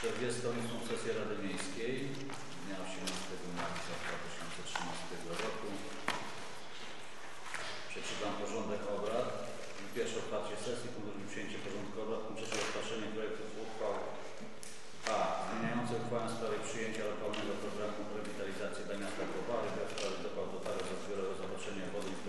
48. sesję Rady Miejskiej dnia 18 marca 2013 roku. Przeczytam porządek obrad. Pierwsze otwarcie sesji, punkt przyjęcie porządku obrad, punkt trzeci rozpatrzenie projektów uchwał A. Zmieniające uchwałę w sprawie przyjęcia lokalnego programu rewitalizacji dla miasta Kowary w sprawie dopłat do taryf za zbiorowe zaopatrzenie wody i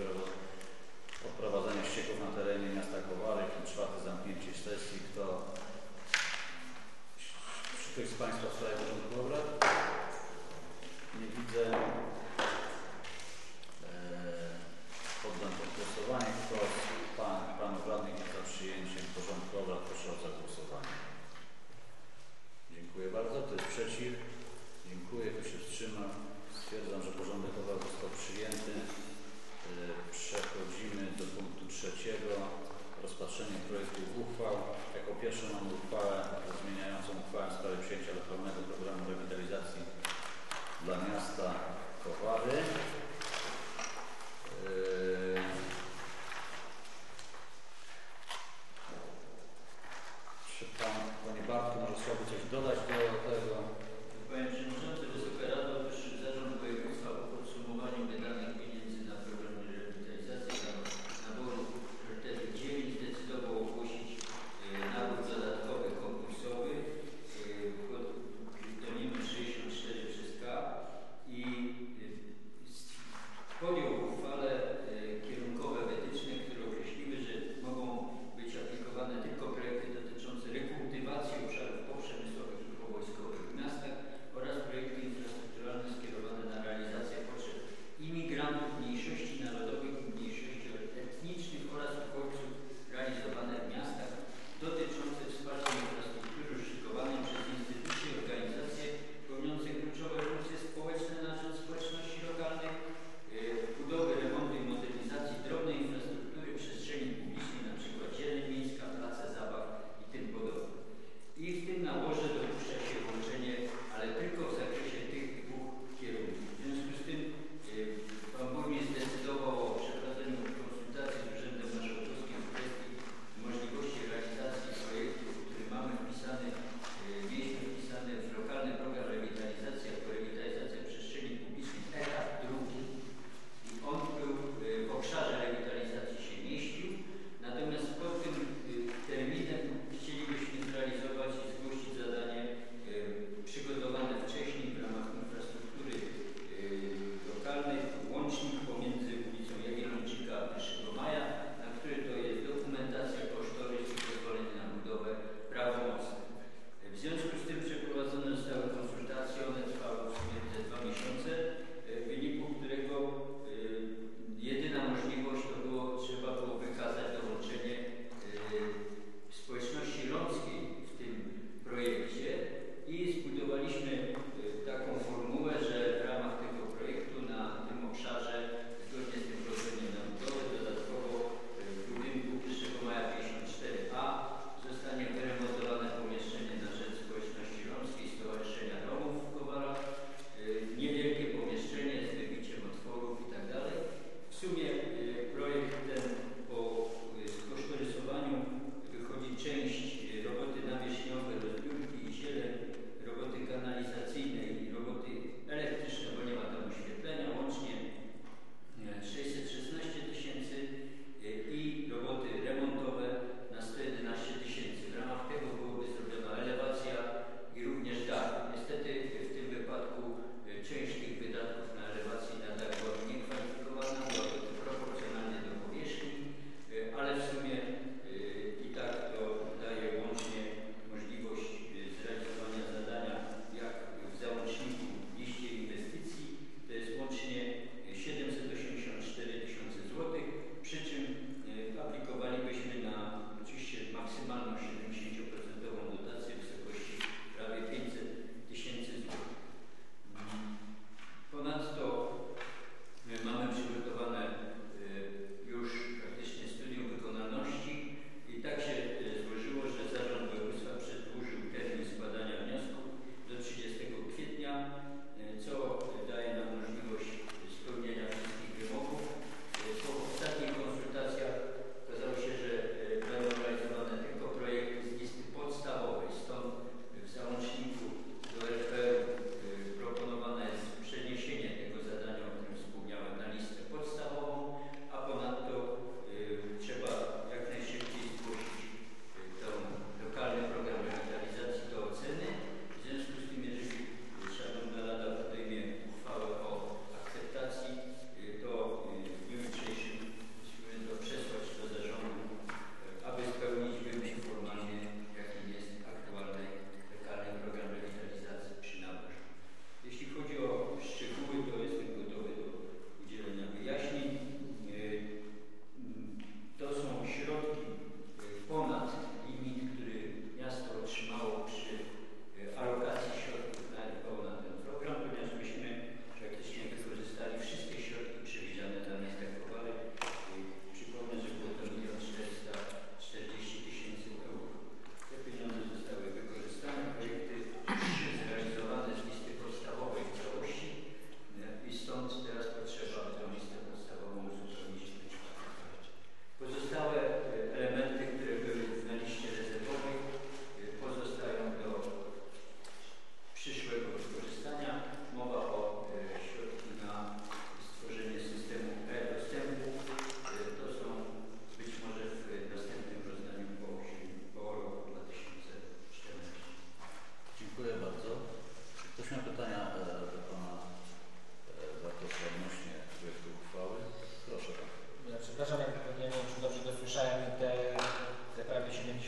Wstrzymał? Stwierdzam, że porządek obrad został przyjęty. Eee, Przechodzimy do punktu trzeciego. Rozpatrzenie projektu uchwał. Jako pierwszą mamy uchwałę zmieniającą uchwałę w sprawie przyjęcia lokalnego programu rewitalizacji dla miasta Kowary. Yy, Czy Pan, Panie Bartku, może chciałby coś dodać do tego? Panie Przewodniczący,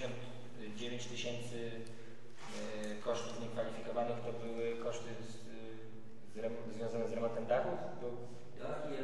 69 tysięcy e, kosztów niekwalifikowanych to były koszty z, e, z, związane z remontem dachów? Tak, i